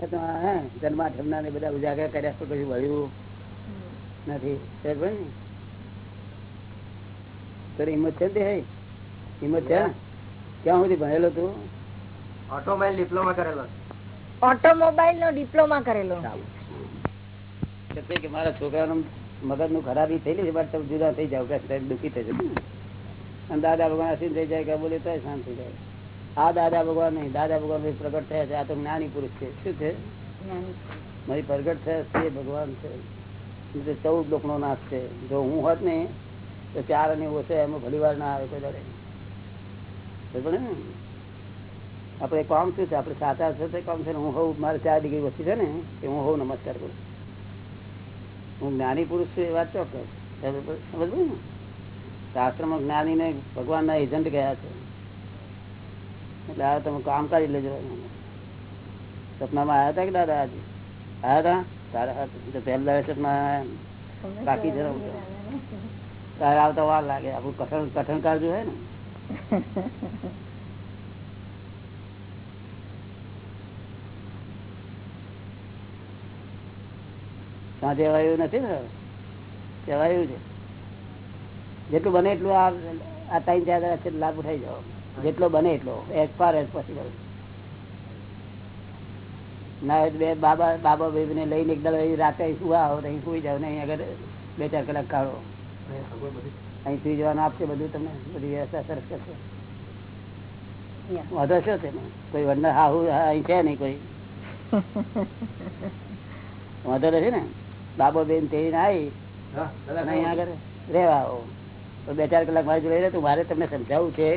જન્માઠમના ને બધા ઉજાગર કર્યા તો કશું વળ્યું નથી. તારી હિંમત છે ને? હિંમત છે? ક્યાં સુધી ભણેલો તું? ઓટોમોબાઈલ ડિપ્લોમા કરેલો. ઓટોમોબાઈલ નો ડિપ્લોમા કરેલો. એટલે કે મારા છોકરાનું મગજનું ખરાબી થયેલી છે બાદ તમે જુદા થઈ જાવ કે દુઃખી થઈ જશે. અને દાદા ભગવાન થઈ જાય કે બોલે તો શાંત થઈ જાય. આ દાદા ભગવાન નહીં દાદા ભગવાન પ્રગટ થયા છે. આ તો જ્ઞાની પુરુષ છે. શું છે? મારી પ્રગટ થયા છે ભગવાન છે. ચૌદ લોક નો નાશ છે. જો હું હોત ને તો ચાર અને ઓછો એમાં ભલી વાર ના આવે કોઈ દાડે. ને આપણે કામ શું છે? આપણે સાચા છે કામ છે હું હોઉં મારે ચાર ડિગ્રી વસ્તી છે ને એ હું હોઉં નમસ્કાર કરું. હું જ્ઞાની પુરુષ છું એ વાત ચોક્કસ. સમજ ને? શાસ્ત્રમાં જ્ઞાની ને ભગવાન ના એજન્ટ ગયા છે. એટલે આ તમે કામ કરી લેજો. સપનામાં આવ્યા હતા કે દાદા આજે? આવ્યા હતા? તારા પહેલા સપના બાકી જરા તારે આવતા વાર લાગે. આપણું કઠણ કઠણ કાઢવું હોય ને. સાંજે વાયું નથી ને કહેવાયું છે. જેટલું બને એટલું આ આ ટાઈમ ચાર છે લાભ ઉઠાઈ જાઓ. જેટલો બને એટલો. એઝ ફાર એઝ પોસિબલ ના હોય બે બાબા બાબા બેબી ને લઈને એકદમ અહીં રાતે સુવા આવો તો અહીં સુઈ જાવ ને અહીં આગળ બે ચાર કલાક કાઢો. અહીં સુઈ જવાનું આપશે બધું તમને. બધી વ્યવસ્થા સરસ કરશે. વધો શું તેમાં? કોઈ વંડર હા હું અહીં છે નહીં કોઈ. વાંધો છે ને? બાબો બેન તેડીને આવી અહીં આગળ રહેવા આવો. તો બે ચાર કલાક મારી જોડે તો મારે તમને સમજાવવું છે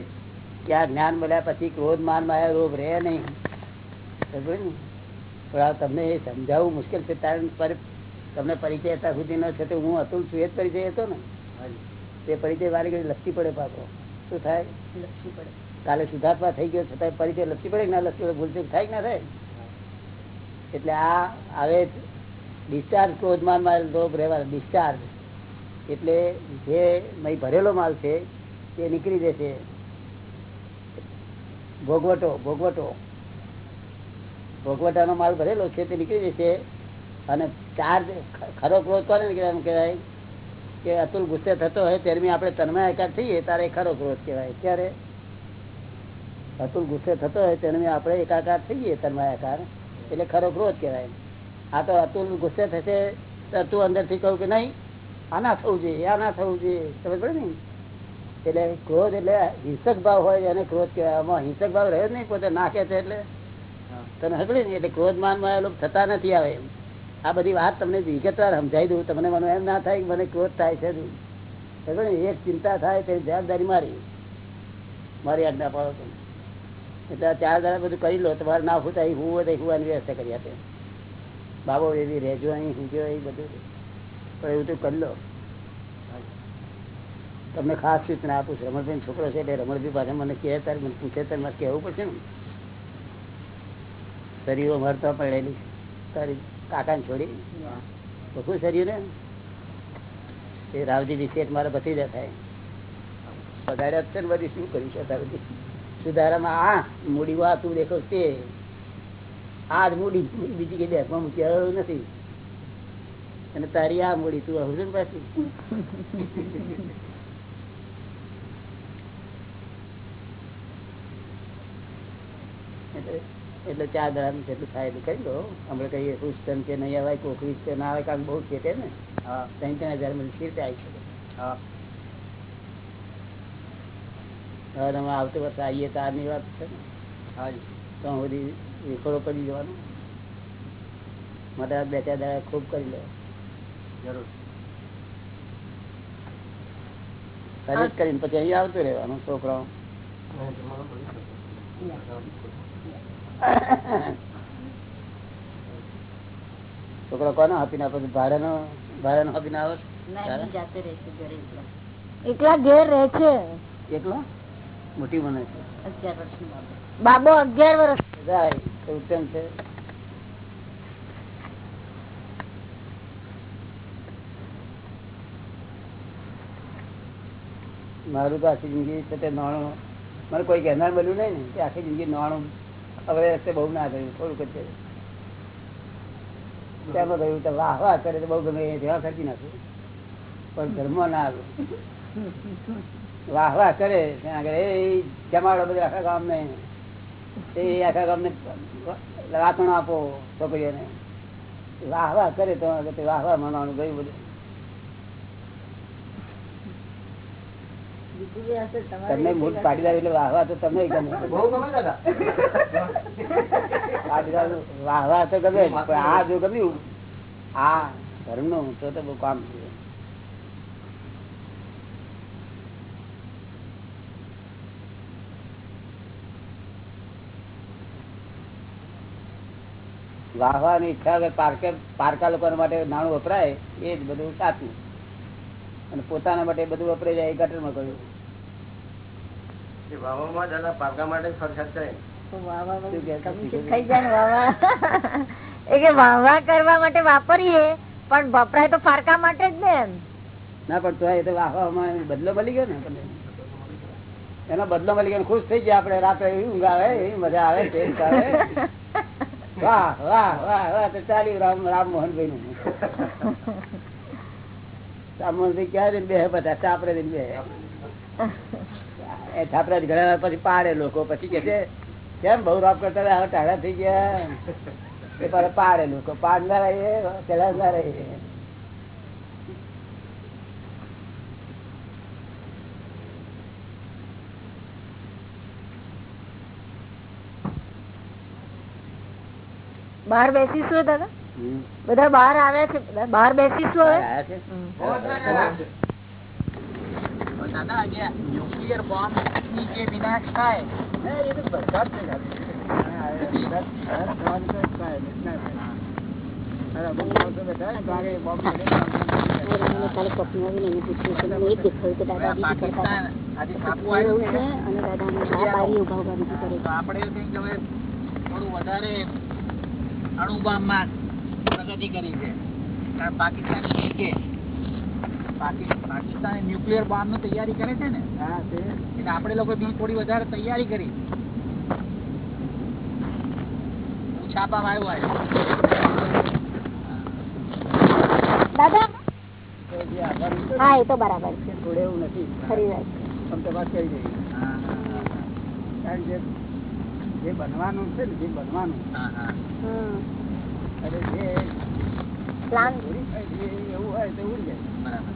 કે આ જ્ઞાન મળ્યા પછી ક્રોધ માન માયા રોગ રહે નહીં. પણ આ તમને એ સમજાવવું મુશ્કેલ છે કારણ પર તમને પરિચય અત્યાર સુધી ન છે તો હું અતુલ છું એ જ પરિચય હતો ને? તે પરિચય વાળી ઘડી લપસી પડે પાછો. શું થાય? લપસી પડે. કાલે સુધાર્થમાં થઈ ગયો છતાં પરિચય લપસી પડે કે ના લપસી પડે? ભૂલચૂક થાય કે ના થાય? એટલે આ હવે ડિસ્ચાર્જ ક્રોધમાન મારે રોગ રહેવા ડિસ્ચાર્જ. એટલે જે ભરેલો માલ છે તે નીકળી જશે. ભોગવટો ભોગવટો. ભોગવટાનો માલ ભરેલો છે, તે નીકળી જશે. અને ચાર્જ ખરો ક્રોધ કોને એમ કહેવાય? કે અતુલ ગુસ્સે થતો હોય ત્યારે આપણે તન્મય એકાદ થઈએ ત્યારે ખરો ક્રોધ કહેવાય. ત્યારે અતુલ ગુસ્સે થતો હોય ત્યારે આપણે એકાકાર થઈએ તન્માયાકાર એટલે ખરો ક્રોધ કહેવાય. આ તો અતુલ ગુસ્સે થશે, તો તું અંદરથી કહું કે નહીં આ ના થવું જોઈએ આ ના થવું જોઈએ. સમજ પડે ને? એટલે ક્રોધ એટલે હિંસક ભાવ હોય એને ક્રોધ કહેવાય. હિંસક ભાવ રહ્યો જ નહીં પોતે નાખે છે એટલે. તને હકડી ને? એટલે ક્રોધ એ લોકો થતા નથી આવે એમ. આ બધી વાત તમને વિગતવાર સમજાવી દઉં. તમને મને એમ ના થાય કે મને ક્રોધ થાય છે ને? એક ચિંતા થાય તે જવાબદારી મારી. મારી આજ્ઞા પાડો તમે. એટલે ચાર દાડા બધું કરી લો. તમારે ના ફૂટા અહીં હું હોય હું વ્યવસ્થા કરી આપે. બાબો એવી રહેજો અહીં હુંજો એ બધું. પણ એવું તો કરી લો. તમને ખાસ સૂચના આપું છું. રમણભાઈ છોકરો છે એટલે રમણભાઈ પાસે મને કહે તારે મને પૂછે તારે મારે કહેવું પડશે ને. શરીરો મરતા પડેલી તારી કાકાને છોડી. બધું શરીર ને એ રાવજી શેઠ મારા બધી જ થાય. પધાર્યા છે ને બધી, શું કરી છે બધી? સુધારામાં આ મૂડી વા તું દેખો તે. આ જ મૂડી બીજી કઈ દેખવા મૂકી નથી. અને તારી આ મૂડી તું આવું ને પાછી? એટલે- ચારનું જેટલું થાય એટલું કરી દો. હમણાં કહીએ પુસ્તન કે નહીં આવે કોકરી છે ના આવે કારણ બહુ છે તે ને. ત્રણ ત્રણ હજાર મળી રીતે આવી શકે હવે તમે આવતી વર્ષે આવીએ આની વાત છે ને. હા તો સુધી વિખોડો પડી જવાનો માટે બે ચાર દાડા ખૂબ કરી લો જરૂર સર્વિસ કરીને પછી અહીં આવતું રહેવાનું છોકરાઓ. છોકરો કોને આપીને આપે? ભાડાનો ભાડાનો આપીને આવે છે? એકલા. ઘેર રહે છે? એકલા? મોટી મને છે. બાબો અગિયાર વર્ષ. ઉત્તમ છે. મારું તો આખી જિંદગી છે તે નાણું મને કોઈ કહેનાર બન્યું નહીં ને કે આખી જિંદગી નાણું હવે રસ્તે બહુ ના થયું, થોડુંક જ તેમાં કહ્યું તો વાહ વાહ કરે તો બહુ ગમે જેવા ખર્ચી નાખું પણ ધર્મ ના આવ્યું વાહ વાહ કરે, ત્યાં આગળ એ જમાડો બધા આખા ગામને. એ આખા ગામને રાતણ આપો છોકરીઓને. વાહ વાહ કરે તે વાહ વાહ માનવાનું ગયું બધું. તમને મૂળ પાટીદાર એટલે વાહ વાહ તો તમને ગમે. પાટીદાર વાહ વાહ તો ગમે પણ આ જો ગમ્યું આ ધર્મનું તો તો બહુ કામ છે. વાહવાની ઈચ્છા પારકા લોકો માટે નાણું વપરાય એ જ બધું સાચું. અને પોતાના માટે બધું વપરાઈ જાય એ ગટરમાં કહ્યું એ વાવવામાં દાદા પારકા માટે ખર્ચ કરે થઈ જાય ને વાવા એ કે વાવા કરવા માટે વાપરીએ પણ વપરાય તો ફારકા માટે જ ને એમ. ના પણ તો એ તો વાહવામાં બદલો મળી ગયો ને. એનો બદલો મળી ગયો ખુશ થઈ ગયા આપડે રાત્રે એવી ઊંઘ આવે એવી મજા આવે ટેસ્ટ આવે. વાહ વાહ વાહ વાહ તો ચાલ્યું રામ મોહનભાઈ નું રામમોહનભાઈ ક્યારે બે બધા? જઈને બે છાપરા ઘણા પછી પાડે લોકો. પછી કે છે, કેમ બહુ રાપ કરતા હવે ટાળા થઈ ગયા. એ પાછા પાડે લોકો. પાડનારા એ બહાર બેસીશું દાદા. બધા બહાર આવ્યા છે? બહાર બેસીશું હવે? આયા છે. દાદા જે ન્યુક્લિયર બોમ્બની જે વિનાશ થાય એ તો આપણે થોડું વધારે અણુબામમાં પ્રગતિ કરી છે. કારણ પાકિસ્તાન કે પાકિસ્તાને ન્યુક્લિયર બોમ્બની તૈયારી કરે છે ને? હા તે એટલે આપણે લોકો બી થોડી વધારે તૈયારી કરી. છાપામાં આવ્યું દાદા? હા એ તો બરાબર છે. થોડે એવું નથી. ખરી વાત. આમ તપાસ કરી દઈએ કારણ કે જે બનવાનું છે ને જે બનવાનું અને જે પ્લાન. એવું હોય તો ઉડી જાય. બરાબર.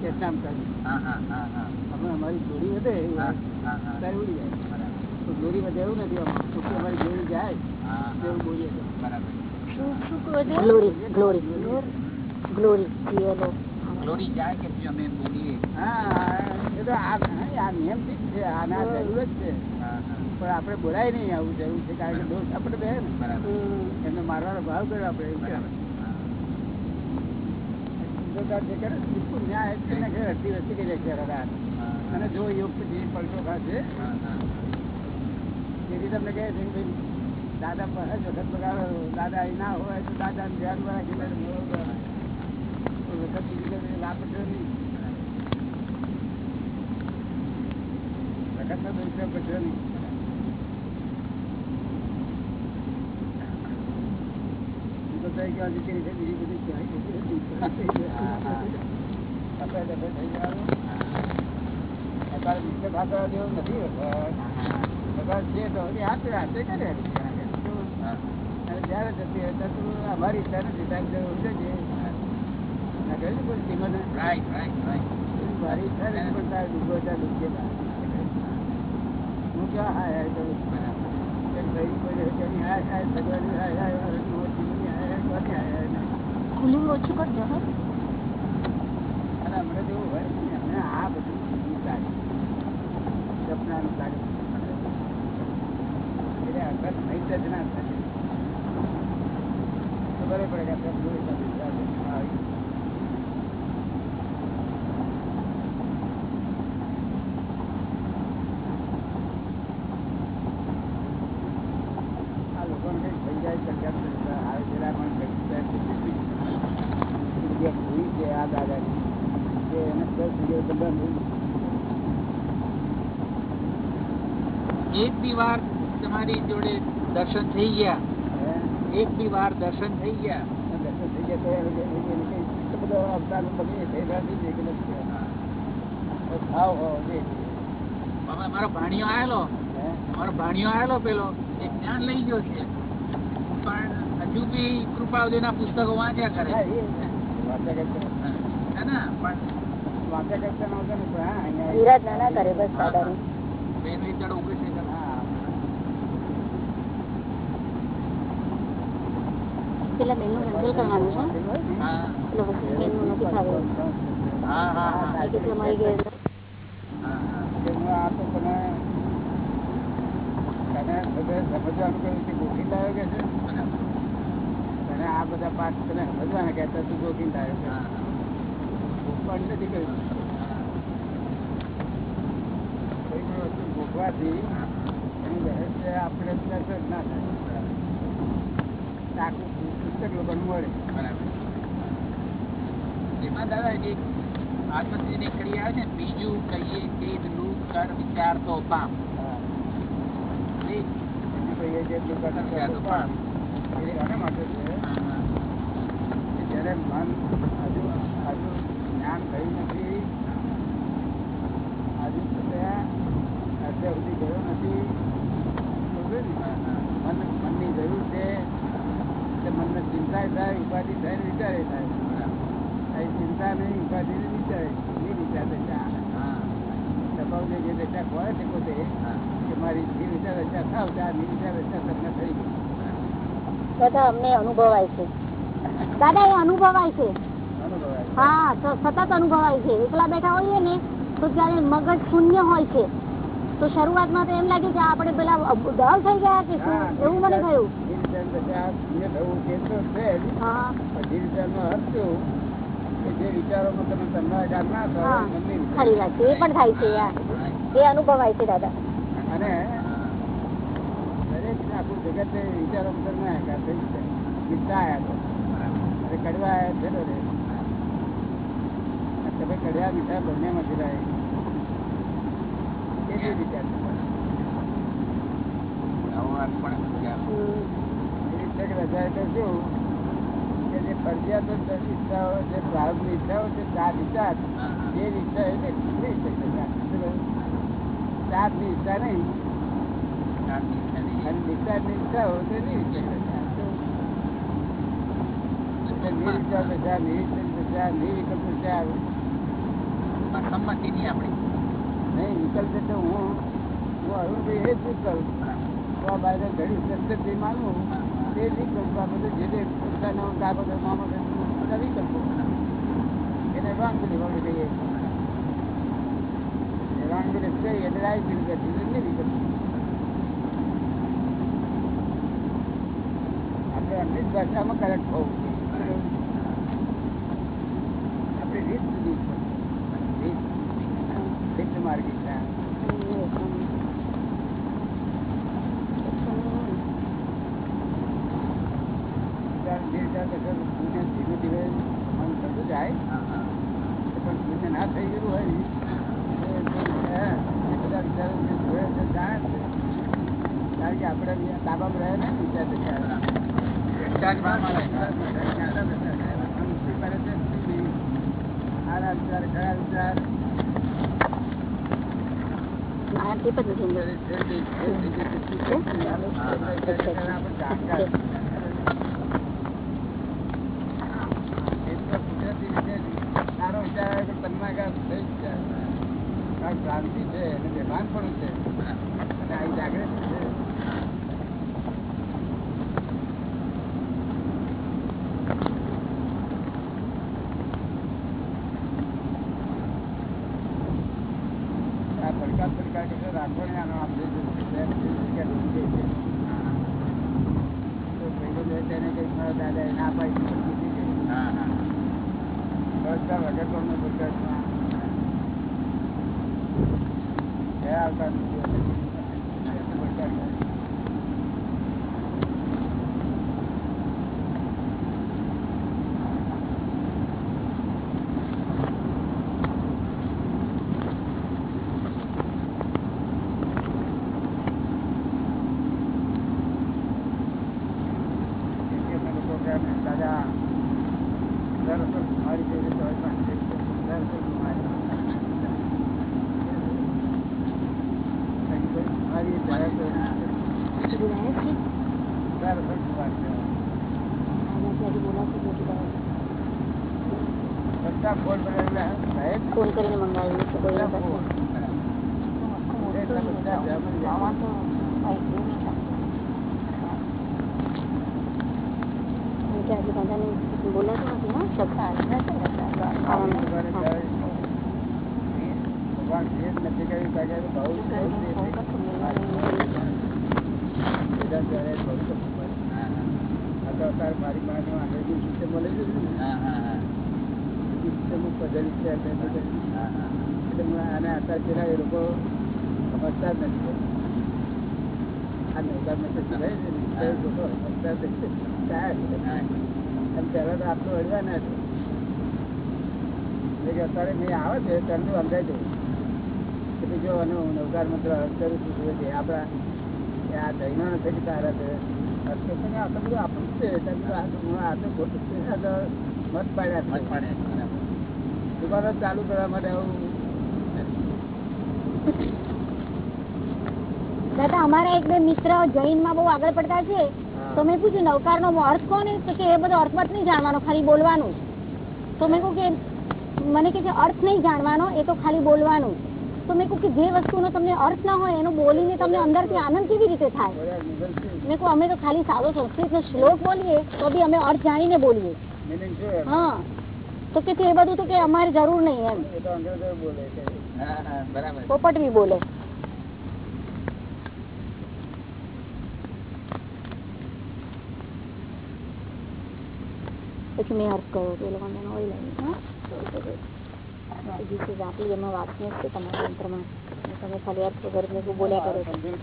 ચેતનામ કરી? હા હા હા હા. અમે અમારી જોડી વધે એવું હોય. હા હા. ત્યારે ઉડી જાય. બરાબર. તો વધે એવું નથી અમારી જોડી જાય હા એવું બોલીએ બરાબર. શું શું ગ્લોરી ગ્લોરી. Glory glory. જાય કે અમે બોલીએ? હા એ તો આ નિયમ છે આના જરૂર જ છે. પણ આપણે બોલાય નહીં આવું જરૂર છે કારણ કે દોષ આપણે બે ને. બરાબર. એમને મારવાનો ભાવ કર્યો આપણે બરાબર. કહેવાય. હિન્દુસ્તાન જે કરે બિલકુલ ન્યાય જ છે અડધી વસ્તી કરી આ રાત. અને જો યોગ પછી પલટો ખાશે હા હા. તેથી તમને કહે છે કે દાદા પાંચ વખત બગાડો દાદા એ ના હોય તો દાદા ધ્યાનમાં વાળા બરોબર. વખત બીજી થયો નહીં. વખતનો દુરુપયોગ બચ્યો નહીં. તઈ ગયો છે બીજી થઈ ને પણ હું ક્યાં હાય હાય કરું ભાઈ કોઈ હાય હાય ભગવાનની હાય હાય હરણની મોતીની હાય હાય કોની હાય હાય નહીં. કુલિંગ ઓછું કરજો, હા અને હમણાં જેવું હોય હમણાં આ બધું ચાલે. સપનાનું ચાલે. એટલે અગર નહીં જ ના થાય. ખબર પડે કે આપણે જોઈ ચાલે. આવી. આ લોકોને કંઈક થઈ જાય તો કેમ થશે? આ જરા પણ કંઈક થાય તો કેટલી જગ્યા ભૂલી છે આ દાદાની કે એને દસ જગ્યાએ બંધન થયું. એક બી વાર તમારી જોડે દર્શન થઈ ગયા. એક બી વાર દર્શન થઈ ગયા. દર્શન બધો અવતાર થઈ ભાવ હોવો મારો ભાણિયો આવેલો. મારો ભાણિયો આવેલો પેલો. એ જ્ઞાન લઈ ગયો છે. પણ હજુ બી કૃપાવદીના પુસ્તકો વાંચ્યા કરે વાંચા કરતા પણ વાંચ્યા કરતા ને ના ના કરે બસ બેન ઊભી છે કે હા. પેલા બેનનું કેન્સલ કરવાનું છે. એટલે વકીલ બેનનું નથી એ કે તમારી હું આ બધે પાઠ તને વસ્તુ ગોખવાથી એનું રહસ્ય આપણે જ. ના થાય પુસ્તક લોકોને મળે. બરાબર. એમાં દાદા એક આત્મસિદ્ધિની ક્રિયા આવે છે બીજું કહીએ કે લુક કર વિચાર તો પામ તો જ્યારે મન હજુ હજુ જ્ઞાન થયું નથી હજુ ત્યાં અત્યાર સુધી ગયો નથી સમજ્યો ને? મન મનની જરૂર છે એટલે મનને ઉપાધિ થઈને વિચારે થાય ચિંતા નહીં ઉપાધિ ને વિચારે. નહીં વિચાર દશા સ્વભાવ જે રચા દશા છે પોતે કે મારી જે વિચાર રચા થાવ ત્યાં ની વિચાર રચા તમને થઈ ગઈ. દાદા અમને અનુભવાય છે. દાદા એ અનુભવાય છે. હા સતત અનુભવાય છે. એકલા બેઠા હોઈએ ને તો ત્યારે મગજ શૂન્ય હોય છે તો શરૂઆતમાં તો એમ લાગે કે આપણે પેલા ડર થઈ ગયા કે શું? એવું મને થયું. નિર્જન દશા શૂન્ય થવું તે તો છે જ પણ વિચારોમાં તમે તન્માકાર ના હા ખરી વાત છે. એ પણ થાય છે એ અનુભવાય છે દાદા. અને દરેક આખું જગત એ વિચારોમાં તન્માકાર થઈ છે વિચાર આવ્યા કડવા આવ્યા છે ને રે. તમે કડવા મીઠા બંનેમાંથી લાવે એ જે વિચાર છે. નિરીક્ષક રજા એટલે શું કે જે ફરજિયાતો દસ ઈચ્છાઓ જે પ્રારંભની ઈચ્છાઓ છે ચાર વિચાર. એ ઈચ્છા એટલે નિરીક્ષક રજા. શું કહ્યું? ચારની ઈચ્છા નહીં. અને નિચારની ઈચ્છાઓ તે નિર્વિકલ્પ સંમતિ નહીં આપણી. નહીં વિકલ્પ એટલે હું. હું અરુણભાઈ એ જ વિકલ્પ. તો આ બાજુ ઘડી સત્યથી માનવું તે વિકલ્પ આ બધું જે જે પોતાનો કાગળો મામો છે, બધા એને વાંગુલી વાળું કહીએ એ વાંગુલી કહીએ એટલે રાઈ પીડી કરતી એટલે નહીં આપણે અમૃત ભાષામાં કરેક્ટ હોવું જોઈએ આપણી રીત જુદી છે રીત રીત માર્ગી છે વિચાર જે વિચાર કરશો, શૂન્ય ધીમે ધીમે મન થતું જાય હા, હા. પણ શૂન્ય ના થઈ ગયેલું હોય ને, તો એ તો, હે, એ બધા વિચારો જે જોયે છે, જાણે છે. કારણ કે આપણે બી તાબામાં રહે ને વિચાર દશા. ચાર્જમાં રહે. મનુષ્ય કરે છે બુદ્ધિ. સારા વિચાર ખરા વિચાર મારા ટીપ જ નથી અંદર. જે- જે- જે- જે- જે બુદ્ધિ છે ને, આપણે જાણકાર એ તો કુદરતી રીતે સારો વિચાર આવે તો તન્માકાર થઈ જ જાય. કારણ કે ભ્રાંતિ છે અને બેભાન પણ છે અને આ જાગૃતિ છે આ પડકાર પડકાર કે રાખો ને આનો આપણે જે છે તે જગ્યા ઢૂંઢી છે. તો પહેલો દિવસ એને કંઈક મારા દાદાએ ના પાડી દીધી કીધી કે હા, હા. પડકાર વગર તો અમને પડકારમાં આવતા નથી. પડકાર કરે. એટલે અમે લોકો કે અમે દાદા મારી જોડે ચોવીસ પાંચ સંસાર થઈ ગયો મારી. મારી જરા તો સુધી લાયા છે ચાર વર્ષ વાત છે. આનાથી આજે બોલાશે મોટી બાબત. બધા ફોન પર એટલે સાહેબ ફોન કરીને મંગાવ્યું છે કોઈ બધા ફોન. એટલા બધા જમણ જાય. કે આજે બધાને બોલાતું નથી હા શબ્દ આપણે ભગવાને કહેવાય છે. ભગવાન જે જ નથી કર્યું કાકે બહુ બહુ જ છે. બધા ત્યારે બહુ જ છે. આ તો અત્યારે મારી પાસે અંગ્રેજી સિસ્ટમ મળે છે ને. હા હા હા સિસ્ટમ પધેલી છે એટલે બધી. હા હા એટલે મને આને અત્યારે પેલા એ લોકો સમજતા જ નથી આ નૌકા મેં તો શીખાય છે ને, તે તો અડવા ના છે. અત્યારે મેં આવે છે તમને તો સમજાય કે જો નવકાર મંત્ર અર્થ કરું છું જે આપણા આ દહીંનો નથી તારા છે. અર્થ તો આ તો બધું આપણું છે. ત્યારે આ તો હું આ તો ખોટું છે. મત પાડ્યા મત છે દુકાનો ચાલુ કરવા માટે આવું. દાદા અમારા એક બે મિત્ર જૈનમાં બહુ આગળ પડતા છે. તો મેં પૂછ્યું નવકાર નો અર્થ કોને તો કે એ બધો અર્થ મત નહીં જાણવાનો ખાલી બોલવાનું તો મેં કહું કે મને કે અર્થ નહીં જાણવાનો એ તો ખાલી બોલવાનું તો મેં કહું કે જે વસ્તુનો તમને અર્થ ના હોય એનો બોલીને તમને અંદરથી આનંદ કેવી રીતે થાય? મેં કહું અમે તો ખાલી સાદો સંસ્કૃતનો શ્લોક બોલીએ તો બી અમે અર્થ જાણીને બોલીએ? હા. તો કે છે એ બધું તો કે અમારે જરૂર નહીં એમ. પોપટ બી બોલે. પછી મેં અર્થ કર્યો તો એ લોકોને એનો ઓઇલ હા? જીસસ આપી એમાં વાત નહીં છે તમારા મંત્રમાં તમે ખાલી અર્થ વગર ને બોલ્યા કરો બધું.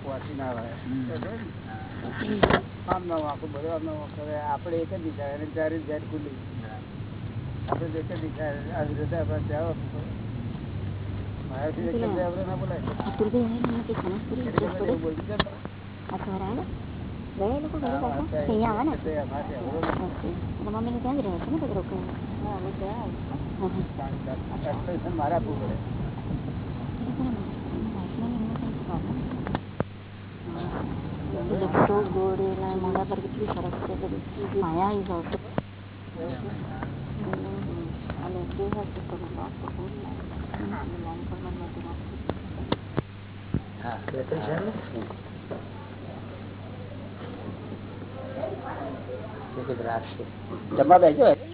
આપણે એક જ વિચાર ચારે ઝેર ખુલ્લી. આપણે તો એક જ વિચાર આવી રીતે આપણે ત્યાં મારાથી આપણે ના બોલાય. ગયા એ લોકો ઘરે હા, પાછા અત્યારે અહીંયા આવે ને ઓકે એટલે મમ્મીને ત્યાં જ રહે છે ને. બધું રોકાય મારે મોઢા પર કેટલી સરસ છે બધી માયા ઇઝ અને જે હશે તો વાત તો બહુ નાનપણમાં નથી રાખતી હા જમવા બેસો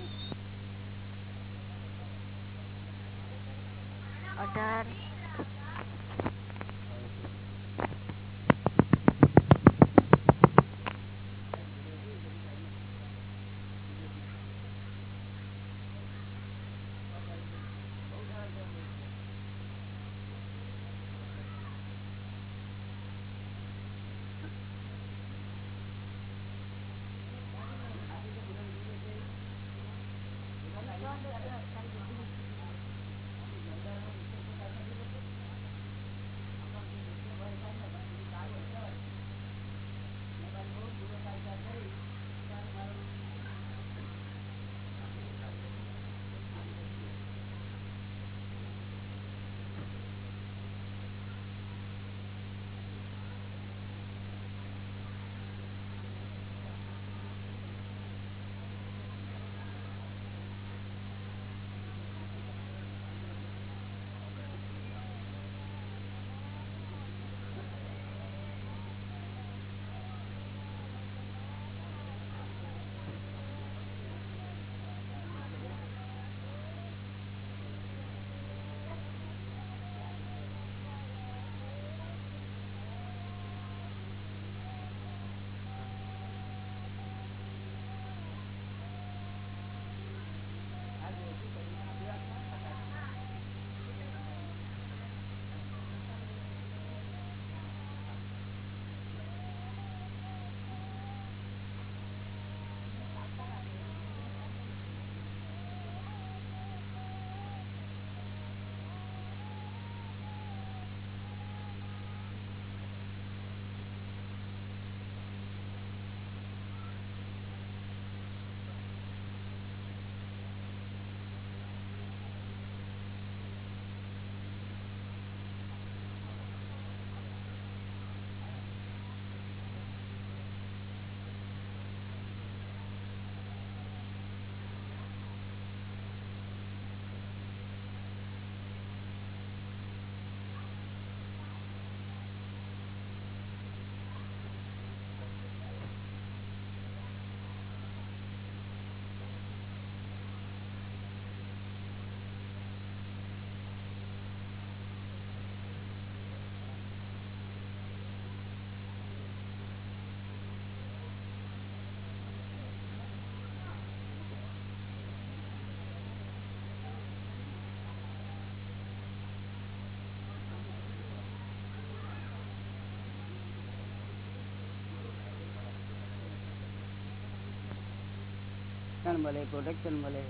રક્ષણ મળે પ્રોટેક્શન મળે.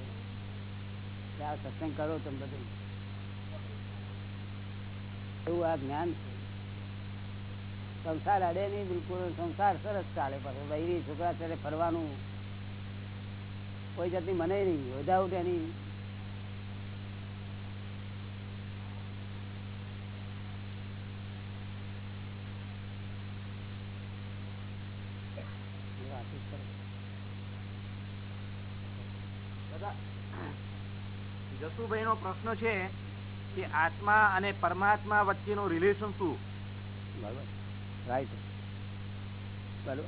આ સત્સંગ કરો તમે બધું. એવું આ જ્ઞાન છે. સંસાર અડે નહીં બિલકુલ, સંસાર સરસ ચાલે પાછો વૈરી છોકરા ફરવાનું કોઈ જાતની મને નહીં વધાવું એની પ્રશ્ન છે કે આત્મા અને પરમાત્મા વચ્ચેનું રિલેશન શું? બરાબર. રાઈટ બરાબર.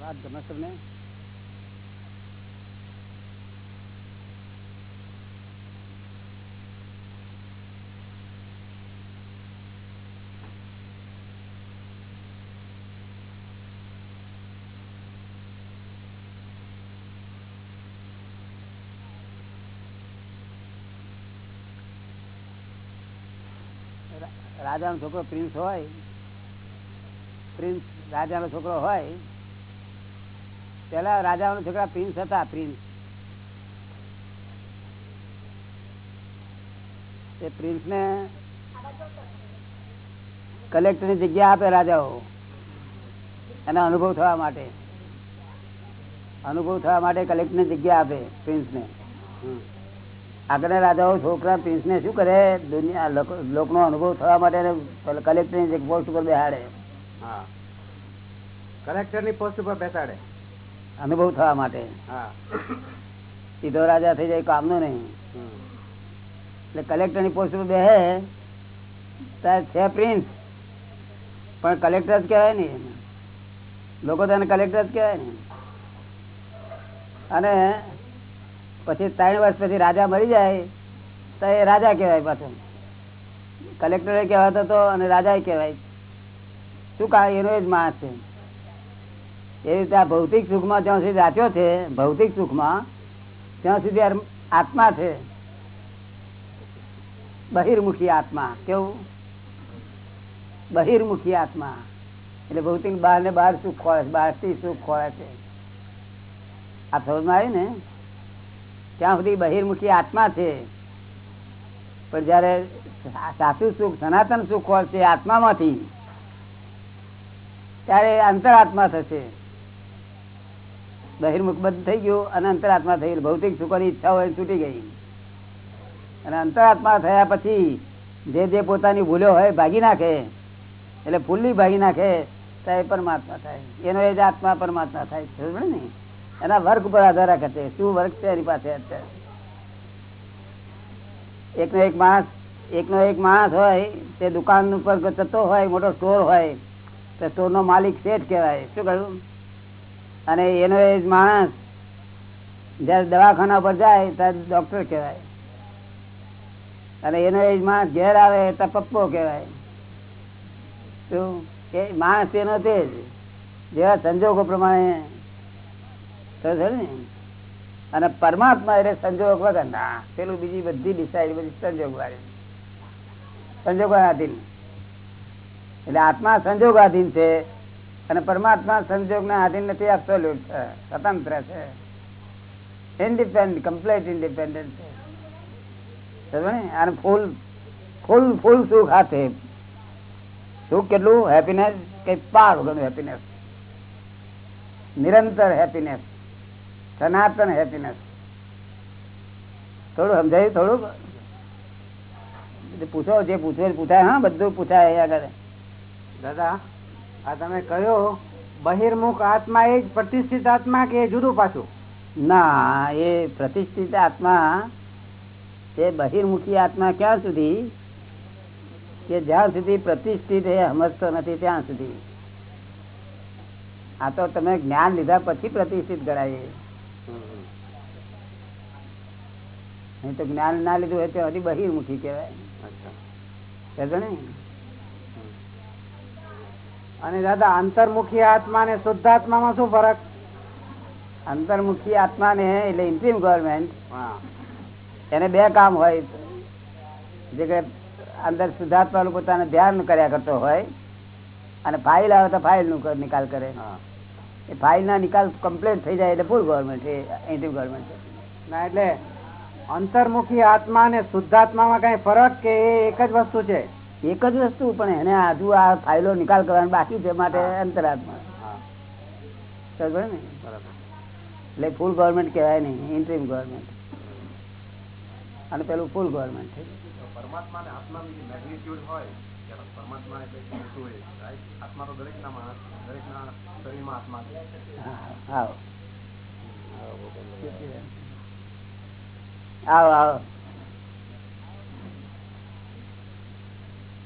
વાત ગમે તમને? રાજાનો છોકરો પ્રિન્સ હોય, પ્રિન્સ રાજાનો છોકરો હોય, પેલા રાજાનો છોકરા પ્રિન્સ હતા, પ્રિન્સ. એ પ્રિન્સ ને કલેક્ટરની જગ્યા આપે રાજાઓ, એનો અનુભવ થવા માટે. અનુભવ થવા માટે કલેક્ટરની જગ્યા આપે પ્રિન્સ ને આગળના રાજાઓ છોકરા પ્રિન્સને શું કરે? દુનિયા લોકનો અનુભવ થવા માટે કલેક્ટરની પોસ્ટ ઉપર બેહાડે. કલેક્ટરની પોસ્ટ ઉપર બેસાડે. અનુભવ થવા માટે. સીધો રાજા થઈ જાય કામનો નહીં. એટલે કલેક્ટરની પોસ્ટ ઉપર બેહે ત્યારે છે પ્રિન્સ. પણ કલેક્ટર જ કહેવાય ને. લોકો તેને કલેક્ટર જ કહેવાય ને. અને પછી ત્રણ વર્ષ પછી રાજા મરી જાય, તો એ રાજા કહેવાય પાછો. કલેક્ટર કહેવાતો હતો અને રાજા કહેવાય. શું કા એનો જ માણસ છે. એ રીતે આ ભૌતિક સુખમાં જ્યાં સુધી રાખ્યો છે, ભૌતિક સુખમાં ત્યાં સુધી આત્મા છે. બહિર્મુખી આત્મા. કેવું? બહિર્મુખી આત્મા. એટલે ભૌતિક બહાર ને બહાર સુખ ખોળે છે, બહારથી સુખ ખોળે છે. આ સમજમાં આવ્યું ને ત્યાં સુધી બહિર્મુખી આત્મા છે. પણ જયારે સાચું સુખ, સનાતન સુખ હોય છે આત્મામાંથી, ત્યારે અંતરાત્મા થશે. બહિર્મુખ બંધ થઈ ગયું અને અંતરાત્મા થઈ ગયું. ભૌતિક સુખોની ઈચ્છા હોય છૂટી ગઈ. અને અંતરાત્મા થયા પછી જે જે પોતાની ભૂલો હોય ભાગી નાખે. એટલે ફૂલ્લી ભાગી નાખે, તો એ પરમાત્મા થાય. એનો એ જ આત્મા પરમાત્મા થાય. ને? એના વર્ગ ઉપર આધાર રાખે છે. શું વર્ગ છે એની પાસે એકનો એક માણસ, એકનો એક માણસ હોય, તે દુકાન ઉપર જતો હોય, મોટો સ્ટોર હોય, તો સ્ટોર નો માલિક શેઠ કહેવાય. શું કહ્યું? અને એનો એ માણસ જયારે દવાખાના પર જાય, ત્યારે ડોક્ટર કહેવાય. અને એનો એ માણસ ઘેર આવે, તો પપ્પો કહેવાય. શું? એ માણસ એનો તે જ. જેવા સંજોગો પ્રમાણે ને. અને પરમાત્મા એટલે સંજોગ વગર. ના, પેલું બીજી બધી ડિસાઇડ બધી સંજોગ વાળી. સંજોગાધીન એટલે આત્મા સંજોગાધીન છે અને પરમાત્મા સંજોગ ના આધીન નથી એબ્સોલ્યુટ છે, સ્વતંત્ર છે. ઇન્ડિપેન્ડન્ટ કમ્પ્લીટ ઇન્ડિપેન્ડન્ટ છે? અને ફૂલ ફૂલ ફૂલ સુખ હાથે સુખ કેટલું? હેપીનેસ કઈ પાર વગરનું હેપીનેસ નિરંતર હેપીનેસ સનાતન હેપીનેસ થોડું સમજાયું? થોડુંક પૂછો, જે પૂછો પૂછાય. હા, બધું પૂછાય આગળ. દાદા, આ તમે કહ્યો બહિર્મુખ આત્મા એ પ્રતિષ્ઠિત આત્મા કે જુદું પાછું? ના, એ પ્રતિષ્ઠિત આત્મા એ બહિર્મુખી આત્મા ક્યાં સુધી? કે જ્યાં સુધી પ્રતિષ્ઠિત એ સમજતો નથી, ત્યાં સુધી. આ તો તમે જ્ઞાન લીધા પછી પ્રતિષ્ઠિત કરાય. નહીં તો જ્ઞાન ના લીધું હોય તો હજી બહિર્મુખી કહેવાય. ને? અને દાદા અંતર્મુખી આત્મા ને શુદ્ધ આત્મામાં શું ફરક? અંતર્મુખી આત્માને એટલે ઇન્ટ્રીમ ગવર્મેન્ટ હા. એને બે કામ હોય. જે કે અંદર શુદ્ધાત્મા પોતાને ધ્યાન કર્યા કરતો હોય અને ફાઇલ આવે તો ફાઇલનું નિકાલ કરે. હા. ફાઇલ ના નિકાલ કમ્પ્લેન થઈ જાય એટલે ફૂલ ગવર્મેન્ટ છે ઇન્ડિયન ગવર્મેન્ટ છે. ના એટલે અંતર્મુખી આત્મા અને શુદ્ધાત્મામાં કઈ ફરક કે એ એક જ વસ્તુ છે? એક જ વસ્તુ પણ એને હજુ આ ફાઇલો નિકાલ કરવાનો બાકી છે માટે અંતરાત્મા. ને? એટલે ફૂલ ગવર્મેન્ટ કહેવાય નહીં ઇન્ટ્રીમ ગવર્મેન્ટ અને પેલું ફૂલ ગવર્મેન્ટ છે. પરમાત્મા જે મેગ્નિટ્યુડ હોય પરમાત્મા એટલે મોટું હોય right? આત્મા તો દરેક ના માણસ દરેક ના શરીરમાં આત્મા છે. આવો. આવો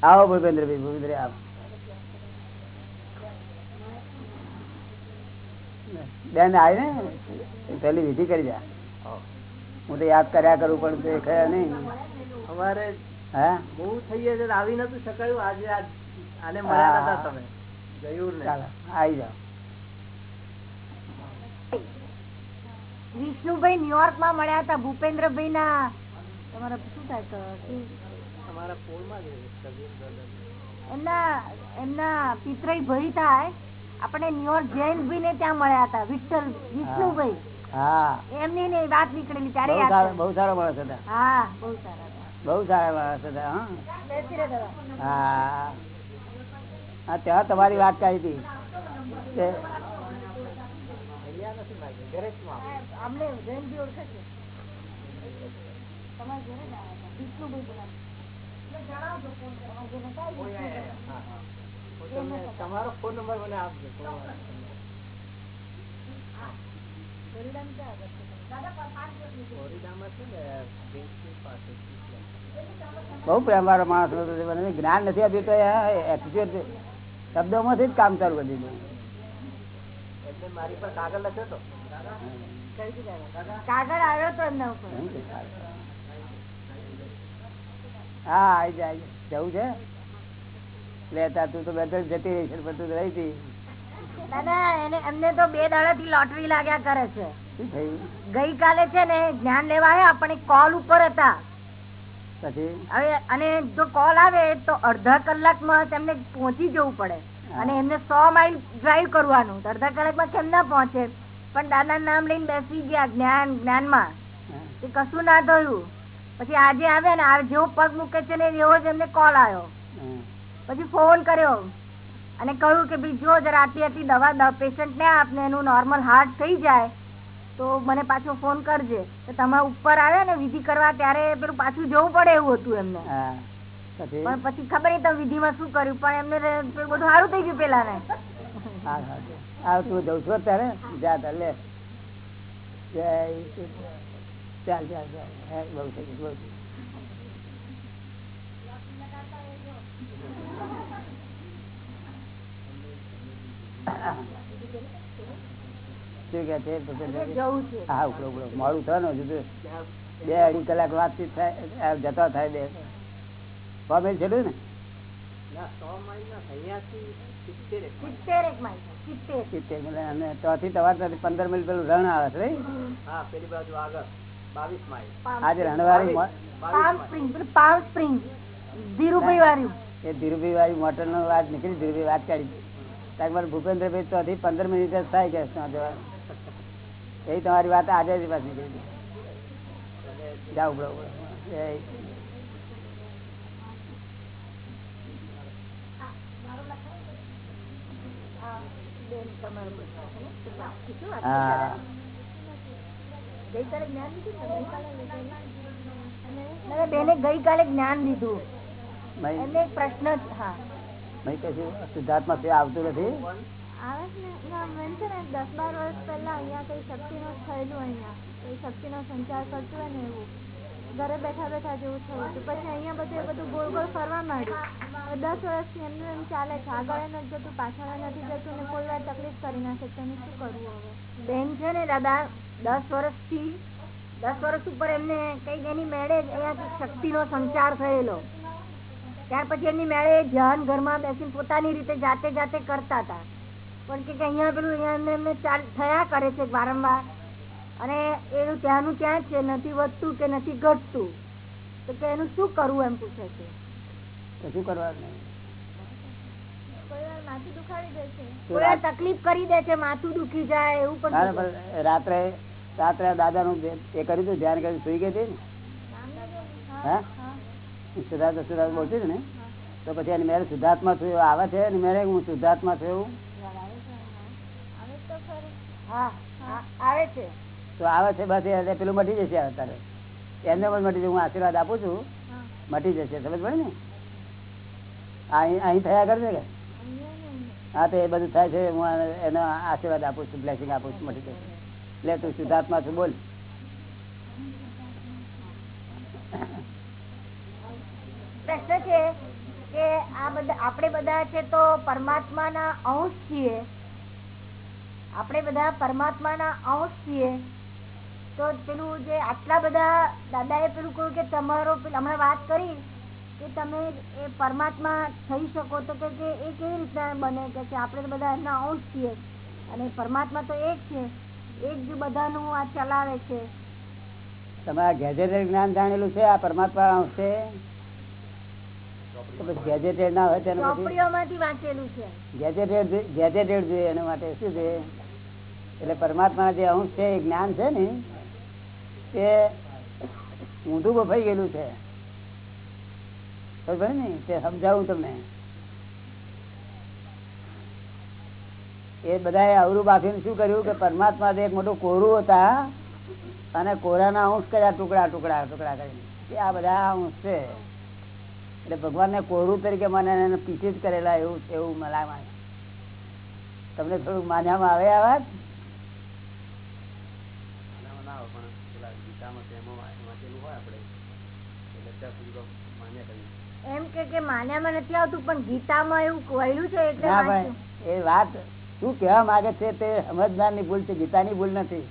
આવો. ભૂપેન્દ્રભાઈ ભૂપેન્દ્ર આવો. બેન આવી ને પેલી વિધિ કરી જા. હું તો યાદ કર્યા કરું પણ તે ખરા નહીં. અમારે બહુ થઈ ગયા છે. આવી નતું શકાયું. આજે આને મળ્યા નતા તમે. ગયું ચાલો આવી જાઓ. વિષ્ણુભાઈ ન્યુયોર્કમાં મળ્યા હતા. ભૂપેન્દ્રભાઈ ના તમારા શું થાય તો? શું? અમારા એમના એમના પિતરાઈ ભાઈ થાય. આપણે ન્યુયોર્ક જૈનભાઈ ને ત્યાં મળ્યા હતા. વિઠ્ઠલ વિષ્ણુભાઈ. હા. એમની વાત નીકળેલી ત્યારે બહુ સારો હતા. હા બહુ સારા. બહુ સારા માણસ હતા ત્યાં તમારી વાત કરી હતી. તમારા ફોન નંબર મને આપજો ઓરિદામાં છે ને પાસે બહુ પ્રેમ વાળો માણસ હતો જ્ઞાન નથી આપ્યું તો એટીટ્યુડ શબ્દોમાંથી જ કામ ચાલુ કરી દીધું. મારી પર કાગળ લખ્યો તો? કાગળ આવ્યો તો એમના ઉપર. હા આવી જાય જવું છે? લેતા તું તો બેઠો જતી રહી છે તું રહી હતી. દાદા એને એમને તો બે દાડા થી લોટરી લાગ્યા કરે છે. ગઈકાલે છે ને જ્ઞાન લેવા આવ્યા પણ કોલ ઉપર હતા. પછી? અને જો કોલ આવે તો અડધા કલાકમાં તેમને પહોંચી જવું પડે. અને એમને સો માઇલ ડ્રાઈવ કરવાનું. અડધા કલાકમાં કેમ ના પહોંચે? પણ દાદા નામ લઈને બેસી ગયા જ્ઞાન જ્ઞાનમાં. એ કશું ના થયું. પછી આજે આવે ને આ જેવો પગ મૂકે છે ને એવો જ એમને કોલ આવ્યો. પછી ફોન કર્યો. અને કહ્યું કે ભાઈ જો જરા આટલી આટલી દવા પેશન્ટ ને આપને એનું નોર્મલ હાર્ટ થઈ જાય. તો મને પાછો ફોન કરજે. તો તમે ઉપર આવ્યા ને વિધિ કરવા ત્યારે પેલું પાછું જવું પડે એવું હતું એમને. પણ પછી ખબર નહીં તમે વિધિમાં શું કર્યું પણ એમને બધું સારું થઈ ગયું પેલા ને હા હા. હા તું જઉં છું અત્યારે. જા લે. જય ચાલ ચાલ ચાલ. બહુ થઈ ગયું બહુ. શું કે છે? ભૂપેન્દ્રભાઈ? જવું છે. હા ઉપડો ઉપડો. મોડું થાય ને હજુ બે અઢી કલાક વાતચીત થાય જતા થાય બે. કોમેન્ટ છે ને? સો માઇલ. ના તમારે પંદર મિનિટ પેલું રણ આવે છે આજે રણવારી ધીરુભાઈ વાળું એ ધીરુભાઈ વાળી મોટર નો વાત નીકળી ધીરુભાઈ વાત કાઢી. ભૂપેન્દ્રભાઈ ચોથી પંદર મિનિટ જ થાય કે શું જવાનું. એ તમારી વાત આજે જ લીધું ને? બેને ગઈકાલે જ્ઞાન લીધું. એમને એક પ્રશ્ન હા. સિદ્ધાર્થમાં આવતું નથી? આવે છે ને દસ બાર વર્ષ પહેલા અહીંયા કંઈ શક્તિનું થયેલું અહીંયા. કંઈ શક્તિનો સંચાર કરતું હોય ને એવું. ઘરે બેઠા બેઠા જેવું થયું હતું. પછી અહીંયા બધું બધું ગોળ ગોળ ફરવા માંડ્યું. દસ વર્ષથી એમનું એમ ચાલે છે. આગળ નથી જતું, પાછળ નથી જતું ને કોઈ વાર તકલીફ કરી નાખે તો એનું શું કરવું હવે? બેન છે ને, દાદા, દસ વર્ષથી, દસ વર્ષ ઉપર એમને કઈ એની મેળે જ અહીંયા શક્તિનો સંચાર થયેલો. ત્યાર પછી એમની મેળે ધ્યાન ઘરમાં બેસીને પોતાની રીતે જાતે જાતે કરતા હતા. પણ કે અહિયાં પેલું થયા કરે છે વારંવાર. અને એનું ત્યાંનું ત્યાં છે? નથી વધતું કે નથી ઘટતું? તો કે એનું શું કરવું એમ પૂછે છે? શું કરવાનું? તકલીફ કરી દે છે માથું દુખી જાય એવું પણ રાત્રે રાત્રે દાદા નું એ કર્યું હતું ધ્યાન કર્યું સુઈ ગઈ હતી ને? હા સિદ્ધાર્થ સિદ્ધાર્થ બોલતી ને? તો પછી એની મેરે શુદ્ધાત્મા થયું આવે છે અને મેરે હું શુદ્ધાત્મા થયું? આવે છે. તો આવે છે બસ એટલે પેલું મટી જશે અત્યારે એમને પણ મટી જશે હું આશીર્વાદ આપું છું. મટી જશે સમજ પડે ને? અહીં થયા કરશે કે? હા તો એ બધું થાય છે હું એનો આશીર્વાદ આપું છું બ્લેસિંગ આપું છું મટી જશે. એટલે તું શુદ્ધાત્મા છું બોલ. પ્રશ્ન છે કે આ બધા આપણે બધા છે તો પરમાત્માના અંશ છીએ. આપણે બધા પરમાત્માના અંશ છીએ. તો પેલું જે આટલા બધા દાદાએ પેલું કહ્યું કે તમારો હમણાં વાત કરી કે તમે એ પરમાત્મા થઈ શકો તો કે એ કેવી રીતના બને કે આપણે બધા એમના અંશ છીએ અને પરમાત્મા તો એક છે. એક જ બધાનું આ ચલાવે છે. તમે આ ગેજેટેડ જ્ઞાન જાણેલું છે? આ પરમાત્મા અંશ છે? ગેજેટેડ ના હોય તેનું ગેજેટેડ ગેજેટેડ જોઈએ એના માટે શું છે એટલે પરમાત્મા જે અંશ છે એ જ્ઞાન છે ને તે ઊંધું બફાઈ ગયેલું છે. ખબર ને? તે સમજાવું તમને. એ બધાએ અવરું બાફીને શું કર્યું કે પરમાત્મા એક મોટું કોરું હતા અને કોરાના અંશ કર્યા, ટુકડા ટુકડા ટુકડા કરીને. આ બધા અંશ છે. એટલે ભગવાનને કોરું તરીકે મને એને જ કરેલા એવું એવું મને તમને થોડુંક માન્યામાં આવે આ વાત આનામાં ના આવે પણ પેલા ગીતામાં કે એમાં વા- વાંચેલું હોય આપણે એટલે અત્યાર સુધી તો માન્યા કરીએ એમ કે કે માન્યામાં નથી આવતું પણ ગીતામાં એવું કહેલું છે એટલે ના એ વાત શું કહેવા માંગે છે તે સમજનારની ભૂલ છે ગીતાની ભૂલ નથી.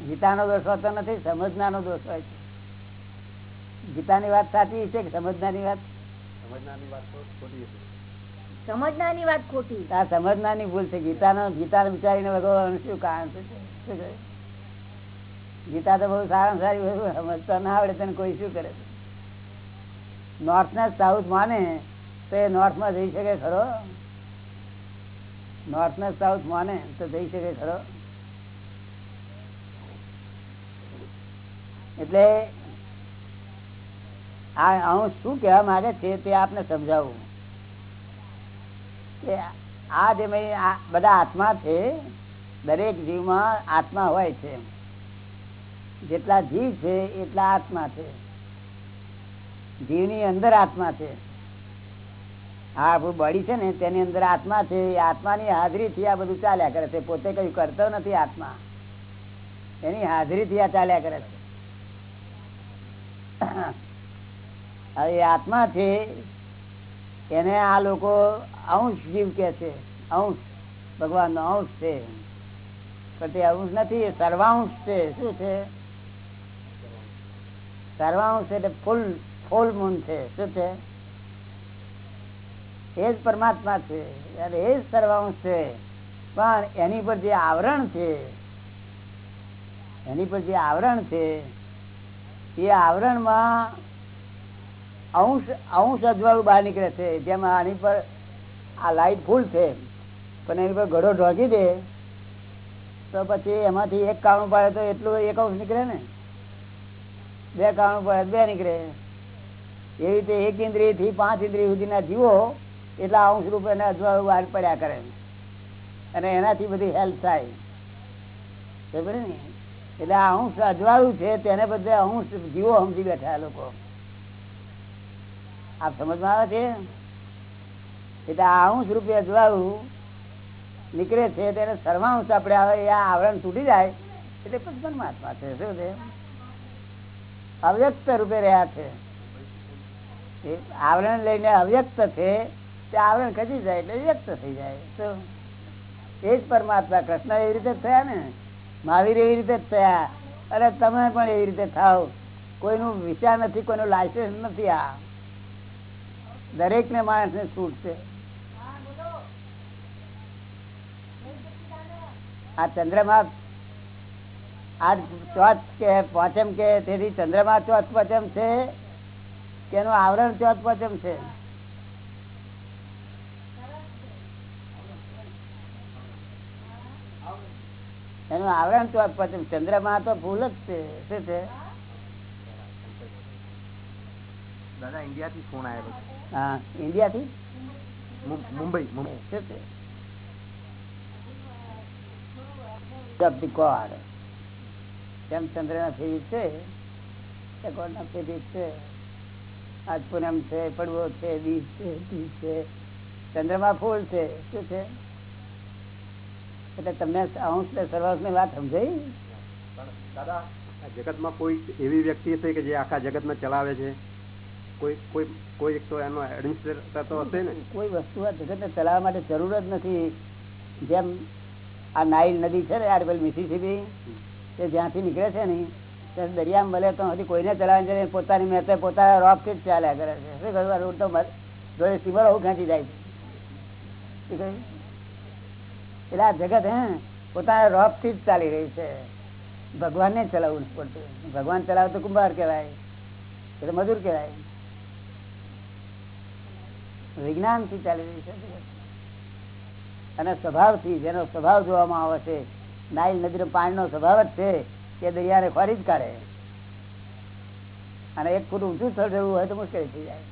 ગીતાનો દોષ હોતો નથી સમજનારનો દોષ હોય છે. ગીતાની વાત સાચી છે કે સમજનારની વાત? સમજનારની વાત ખોટી સમજનારની વાત ખોટી. આ સમજનારની ભૂલ છે ગીતાનો ગીતા વિચારીને ભગવાન શું કારણ છે? ગીતા તો બહુ સારા સારી સમજતા ના આવડે તને કોઈ શું કરે? નોર્થ ને સાઉથ માને તો એ નોર્થમાં જઈ શકે ખરો? નોર્થ ને સાઉથ માને તો જઈ શકે ખરો? એટલે આ હું શું કહેવા માંગે છે તે આપને સમજાવું. કે આ જે બધા આત્મા છે, દરેક જીવમાં આત્મા હોય છે જેટલા જીવ છે, એટલા આત્મા છે. જીવની અંદર આત્મા છે. આ આપણું બોડી છે ને, તેની અંદર આત્મા છે. એ આત્માની હાજરીથી આ બધું ચાલ્યા કરે છે. પોતે કયું કરતો નથી આત્મા. એની હાજરીથી આ ચાલ્યા કરે છે. હવે આત્મા છે, એને આ લોકો અંશ જીવ કે છે. અંશ ભગવાન નો અંશ છે. પણ તે અંશ નથી સર્વાંશ છે. શું છે? સર્વાંશ એટલે ફૂલ ફૂલ મૂન છે. શું છે? એ જ પરમાત્મા છે. અને એ જ સર્વાંશ છે. પણ એની પર જે આવરણ છે, એની પર જે આવરણ છે, એ આવરણમાં અંશ અંશ અજવાળું બહાર નીકળે છે. જેમ આની પર આ લાઈટ ફૂલ છે. પણ એની પર ઘડો ઢોકી દે, તો પછી એમાંથી એક કાણું પાડે તો એટલું એક અંશ નીકળે ને? બે કાણું પાડે બે નીકળે. એવી રીતે એક ઇન્દ્રિયથી પાંચ ઇન્દ્રિય સુધીના જીવો એટલા અંશ રૂપે બહાર પડ્યા કરે અને એનાથી બધી હેલ્પ થાય. ખબર ને એટલે આ અંશ અજવાળું છે તેને બદલે અંશ જીવો સમજી બેઠા લોકો. આપ સમજમાં આવે છે? એટલે આ અંશ રૂપે અજવાળું નીકળે છે, તેને સર્વાંશ આપણે આવે એ આવરણ તૂટી જાય, એટલે પછી પરમાત્મા છે. શું છે? અવ્યક્ત રૂપે રહ્યા છે. આવરણ લઈને અવ્યક્ત છે, તે આવરણ ખસી જાય એટલે વ્યક્ત થઈ જાય. તો એ જ પરમાત્મા કૃષ્ણ એવી રીતે થયા ને? મહાવીર એવી રીતે થયા. અરે તમે પણ એવી રીતે થાવ. કોઈનું વિચાર નથી, કોઈનું લાયસન્સ નથી આ. દરેક ને માણસ ને છૂટ છે. આ ચંદ્રમા આજ ચોથ કે પાંચમ કે તેથી ચંદ્રમા ચોથ પાંચમ છે કે આવરણ ચોથ પાંચમ છે? એનું આવરણ તો પછી ચંદ્રમાં તો ભૂલ જ છે. શું છે? દાદા ઇન્ડિયા થી ફોન આવ્યો હા ઇન્ડિયા થી મુંબઈ મુંબઈ. શું છે? જેમ ચંદ્રના ફેરી છે ગોળના ફેરી છે આજ પૂનમ છે પડવો છે બીજ છે બીજ છે ચંદ્રમાં ફૂલ છે શું છે? એટલે તમને અંશ ને સર્વાંશની વાત સમજાઈ? દાદા જગતમાં કોઈ એવી વ્યક્તિ હશે કે જે આખા જગતને ચલાવે છે? કોઈ કોઈ કોઈ એક તો એનો એડમિનિસ્ટ્રેટર તો હશે ને? કોઈ વસ્તુ આ જગતને ચલાવવા માટે જરૂર જ નથી. જેમ આ નાઇલ નદી છે ને યાર પેલી મિસિસિપી તે જ્યાંથી નીકળે છે ને, ત્યાં દરિયામાં મળે તો હજી કોઈને ચલાવે છે. પોતાની મેતે પોતાના રોકથી જ ચાલ્યા કરે છે. શું કહ્યું રોડ તો જોડે સ્ટીમર હું ખેંચી જાય એટલે આ જગત હે પોતાના રોકથી જ ચાલી રહી છે. ભગવાનને ચલાવવું પડતું. ભગવાન ચલાવે કુંભાર કહેવાય. એટલે મજૂર કહેવાય. વિજ્ઞાનથી ચાલી રહી છે. અને સ્વભાવથી, જેનો સ્વભાવ જોવામાં આવે છે નાઇલ નદીનો પાણીનો સ્વભાવ જ છે કે દરિયાને ખોરી જ કાઢે. અને એક ફૂટ ઊંચું સ્થળ જવું હોય તો મુશ્કેલ થઈ જાય.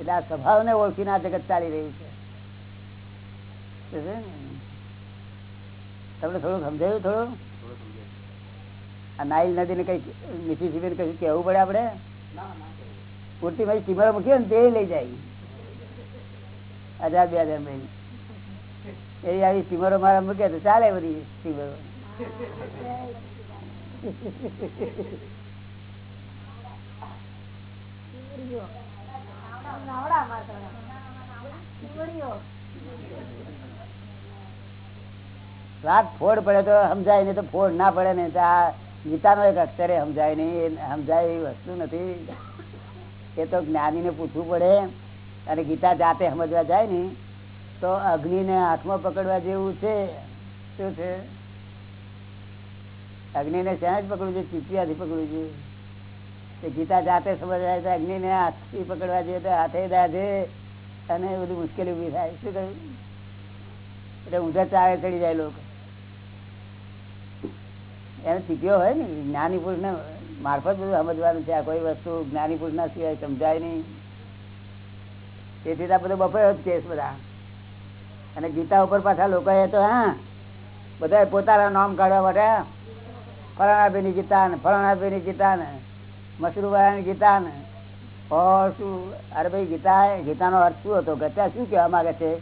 એટલે આ સ્વભાવને ઓળખીને આ જગત ચાલી રહ્યું છે. તમને થોડું સમજાયું થોડું? આ નાઇલ નદીને કઈ મીઠી મિસિસિપીને કઈ કહેવું પડે આપણે? પૂરતી સ્ટીમર મૂકી ને તે લઈ જાય. હજાર બે હજાર મહિને એવી આવી સ્ટીમરો મારા મૂકે તો ચાલે બધી સ્ટીમરો વાત ફોડ પડે તો સમજાય નહીં તો ફોડ ના પડે ને તો આ ગીતાનો એક અક્ષરે સમજાય નહીં. સમજાય એવી વસ્તુ નથી. એ તો જ્ઞાનીને પૂછવું પડે. અને ગીતા જાતે સમજવા જાય ને તો અગ્નિને હાથમાં પકડવા જેવું છે, શું છે? અગ્નિને શ્યાં જ પકડવું છે ચીપિયાથી પકડવું છે ગીતા જાતે સમજાય જાય તો અગ્નિને હાથથી પકડવા જોઈએ તો હાથે દાજે અને બધું મુશ્કેલી ઊભી થાય. શું કહ્યું? એટલે ઊંધા ચાવે ચડી જાય લોકો. એને શીખ્યો હોય ને જ્ઞાની પુરુષને મારફત બધું સમજવાનું છે. આ કોઈ વસ્તુ જ્ઞાની પુરુષના સિવાય સમજાય નહીં. તેથી આ બધો જ કેસ બધા. અને ગીતા ઉપર પાછા લોકોએ તો, હા બધા પોતાના નામ કાઢવા માટે ફલાણાભાઈની ગીતા ને, ફલાણાભાઈની ગીતા ને મશરૂબાની ગીતા ને શું? અરે ભાઈ, ગીતા ગીતાનો અર્થ શું હતો? ગતા શું કહેવા માગે છે?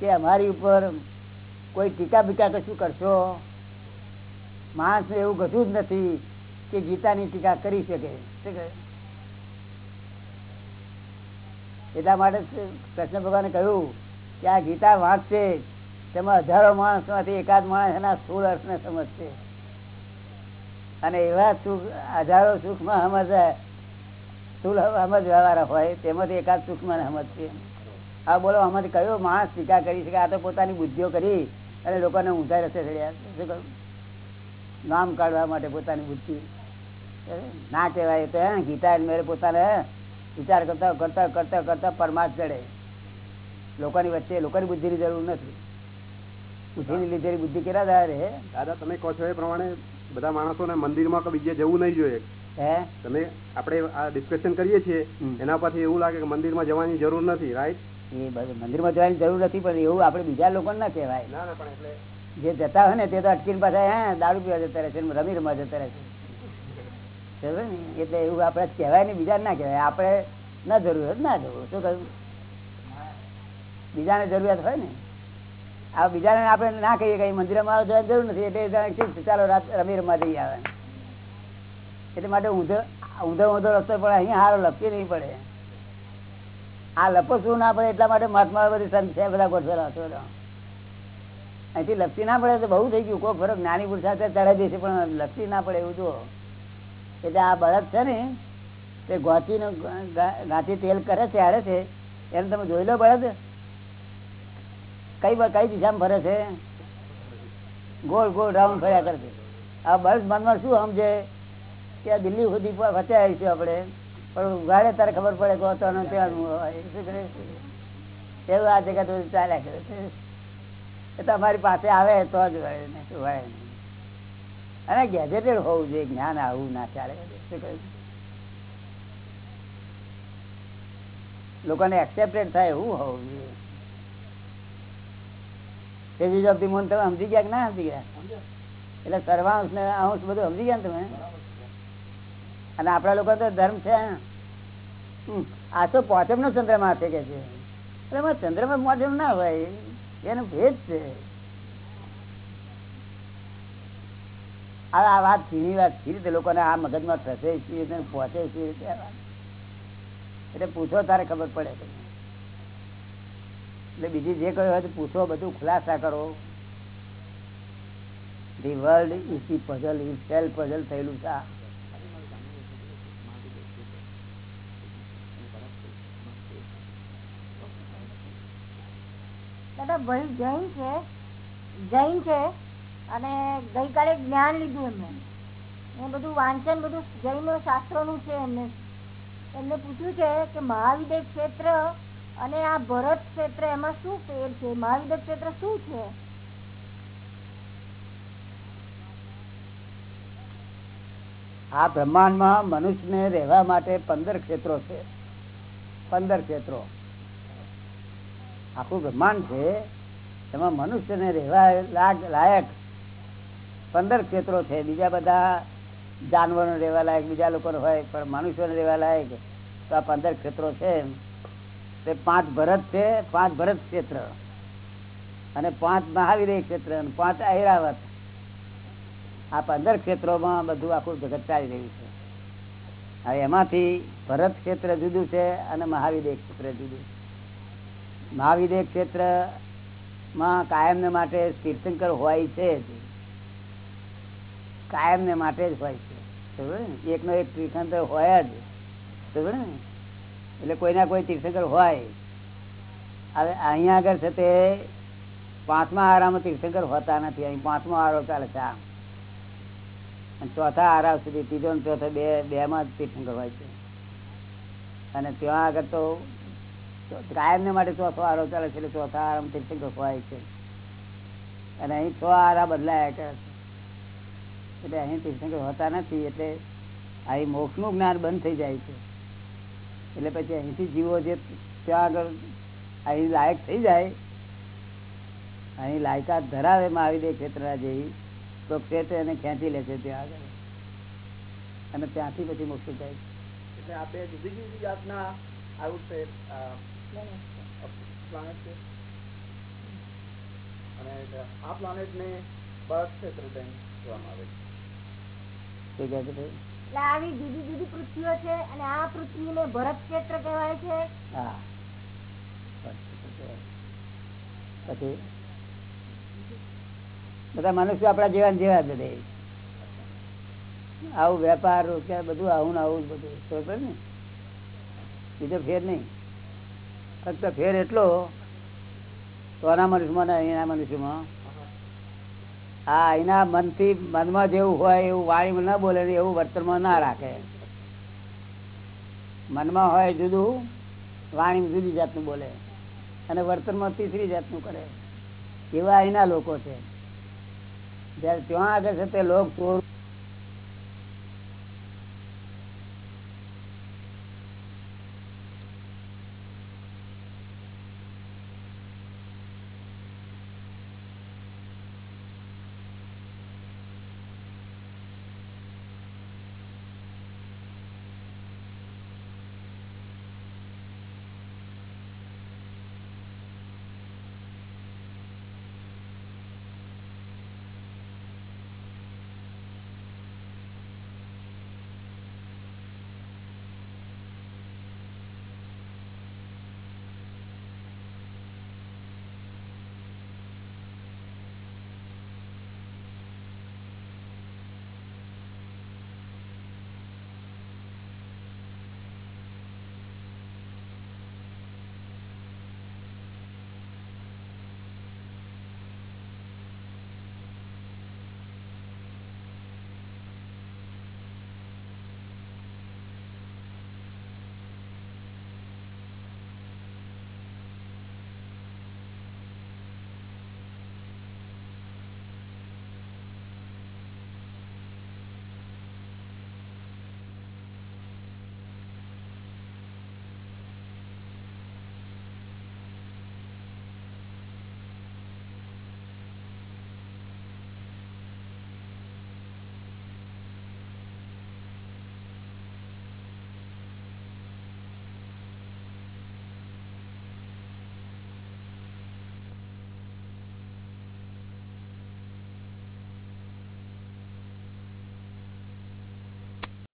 કે અમારી ઉપર કોઈ ટીકા બીકા કશું કરશો? માણસને એવું કશું જ નથી કે ગીતાની ટીકા કરી શકે. એટલા માટે કૃષ્ણ ભગવાને કહ્યું કે આ ગીતા વાંચશે તેમાં હજારો માણસમાંથી એકાદ માણસ એના સ્થુલ અર્થ ને સમજશે. અને એવા સુખ, હજારો સુખમાં સમજાય સ્થુલ સમજવા વાળા હોય, તેમાંથી એકાદ સુખમાં સમજશે. આ બોલો, આમાંથી કયો માણસ ટીકા કરી શકે? આ તો પોતાની બુદ્ધિઓ કરી અને લોકોને ઊંધા રસ્તે ચડ્યા. નામ કાઢવા માટે પોતાની બુદ્ધિ. ના કહેવાય તો ગીતા મેળે પોતાને વિચાર કરતા કરતા કરતા કરતા પરમાર્થ ચડે. લોકોની વચ્ચે લોકોની બુદ્ધિની જરૂર નથી. બુદ્ધિની લીધેલી બુદ્ધિ કેટલા દાડા રહે? દાદા તમે કહો છો એ પ્રમાણે બધા માણસોને મંદિરમાં કે બીજે જવું નહીં જોઈએ. હે? તમે આપણે આ ડિસ્કશન કરીએ છીએ એના પરથી એવું લાગે કે મંદિરમાં જવાની જરૂર નથી રાઈટ એ મંદિરમાં જવાની જરૂર નથી પણ એવું આપણે બીજા લોકોને ના કહેવાય. ના ના પણ એટલે જે જતા હોય ને તે તો અટકીને પાછા હે દારૂ પીવા જતા રહે છે રમી રમવા જતા રહે છે. એટલે એવું આપણે કહેવાય ને બીજા ના કહેવાય. આપણે ના જરૂર ના જવું શું કહ્યું? બીજાને જરૂરિયાત હોય ને? આ બીજાને આપણે ના કહીએ કઈ મંદિરમાં જવાની જરૂર નથી, એટલે ચાલો રાત રમી રમવા જઈ આવે. એટલે માટે ઊંધો ઊંધો ઊંધો રસ્તો પણ અહીંયા હારો લપકી નહીં પડે. આ લપસવું ના પડે એટલા માટે મહાત્મા બધી સંત છે, બધા ગોઠવેલા છો અહીંથી લપસી ના પડે તો બહુ થઈ ગયું, કોઈ ફરક નાની પુરુષ સાથે ચડાવી દેશે, પણ લપસી ના પડે એવું જુઓ. એટલે આ બળદ છે ને, તે ગોચીનું ગાંઠી તેલ કરે છે, હારે છે. એને તમે જોઈ લો બળદ. કઈ કઈ દિશામાં ફરે છે? ગોળ ગોળ રાઉન્ડ ફર્યા કરે છે આ બસ મનમાં શું સમજે? કે આ દિલ્હી સુધી વચ્ચે આવીશું આપણે. પણ ઉઘાડે તારે ખબર પડે કે ત્યાં શું કરે? એવું આ જગત બધું ચાલ્યા કરે છે. એ તો અમારી પાસે આવે તો જ વળે ને શું વળે અને ગેજેટેડ હોવું જોઈએ જ્ઞાન આવું ના ચાલે. શું કહ્યું? લોકોને એક્સેપ્ટેડ થાય એવું હોવું જોઈએ. Phases of the તમે સમજી ગયા કે ના સમજી ગયા? એટલે સર્વાંશ ને અંશ બધું સમજી ગયા તમે? અને આપણા લોકો તો ધર્મ છે. આ તો પોચમ ચંદ્રમા છે કે છે. એટલે ચંદ્રમા મોઢમ ના હોય. એનો ભેદ છે. આ વાત ચીની વાત સી રીતે લોકોને આ મગજમાં થશે છીએ પહોંચે વાત. એટલે પૂછો તારે ખબર પડે એટલે બીજી જે કહ્યું હોય પૂછો, બધું ખુલાસા કરો. The world is puzzle is self puzzle થયેલું છે દાદા ભાઈ જૈન છે જૈન છે, અને ગઈકાલે જ્ઞાન લીધું એમને. એ બધું વાંચન, બધું જૈન શાસ્ત્રોનું છે એમને. એમને પૂછ્યું છે કે મહાવિદ્ય ક્ષેત્ર અને આ ભરત ક્ષેત્ર એમાં શું ફેર છે? મહાવિદ્ય ક્ષેત્ર શું છે? આ બ્રહ્માંડમાં મનુષ્યને રહેવા માટે પંદર ક્ષેત્રો છે. પંદર ક્ષેત્રો. આખું બ્રહ્માંડ છે, એમાં મનુષ્યને રહેવા લાયક પંદર ક્ષેત્રો છે. બીજા બધા જાનવરો રહેવા લાયક, બીજા લોકો હોય, પણ મનુષ્યોને રહેવા લાયક તો આ પંદર ક્ષેત્રો છે તે પાંચ ભરત છે, પાંચ ભરત ક્ષેત્ર. અને પાંચ મહાવીર ક્ષેત્ર અને પાંચ ઐરાવત આ પંદર ક્ષેત્રોમાં બધું આખું જગત ચાલી રહ્યું છે. હવે એમાંથી ભરત ક્ષેત્ર જુદું છે અને મહાવિદેય ક્ષેત્ર જુદું. મહાવિદેય ક્ષેત્રમાં કાયમને માટે તીર્થંકર હોય છે જ. કાયમને માટે જ હોય છે? એકનો એક તીર્થંકર હોય જ. ને? એટલે કોઈના કોઈ તીર્થંકર હોય. હવે અહીંયા આગળ છે તે પાંચમા આરામાં તીર્થંકર હોતા નથી. અહીં પાંચમો આરો ચાલે છે ચોથા આરાવ સુધી ત્રીજો ને ચોથો બે બે માં જ તીર્થંકર હોય છે. અને ત્યાં આગળ તો કાયમ ને માટે ચોથો આરો ચાલે છે એટલે ચોથા આરામ તીર્થંકર હોય છે. અને અહીં છ આરા બદલાયા કરે છે. એટલે અહીં તીર્થંકર હોતા નથી. એટલે અહીં મોક્ષનું જ્ઞાન બંધ થઈ જાય છે. એટલે પછી અહીંથી જીવો જે ત્યાં આગળ અહીં લાયક થઈ જાય અહીં લાયકાત ધરાવે મહાવીર ક્ષેત્રના જેવી તો ક્ષેત્ર એને ખેંચી લેશે ત્યાં આગળ? અને ત્યાંથી પછી મોક્ષ જાય. એટલે આ બે જુદી જુદી જાતના આવું છે પ્લાનેટ છે? અને આ પ્લાનેટ ને બરફ ક્ષેત્ર કહેવામાં આવે છે? આવી જુદી જુદી પૃથ્વીઓ છે અને આ પૃથ્વીને ભરત ક્ષેત્ર કહેવાય છે. બધા મનુષ્ય આપણા જેવા જેવા જ બધે આવું વેપાર, રોજગાર, બધું આવું આવું બધું. ખબર ને? બીજો ફેર નહીં. ફક્ત ફેર એટલો તો આના મનુષ્યમાં એના મનુષ્યમાં હા, એના મનથી મનમાં જેવું હોય એવું વાણીમાં ના બોલે એવું વર્તનમાં ના રાખે. મનમાં હોય જુદું વાણી જુદી જાતનું બોલે અને વર્તનમાં તીસરી જાતનું કરે. એવા અહીંના લોકો છે. જયારે ત્યાં આગળ છે તે લોક ચોર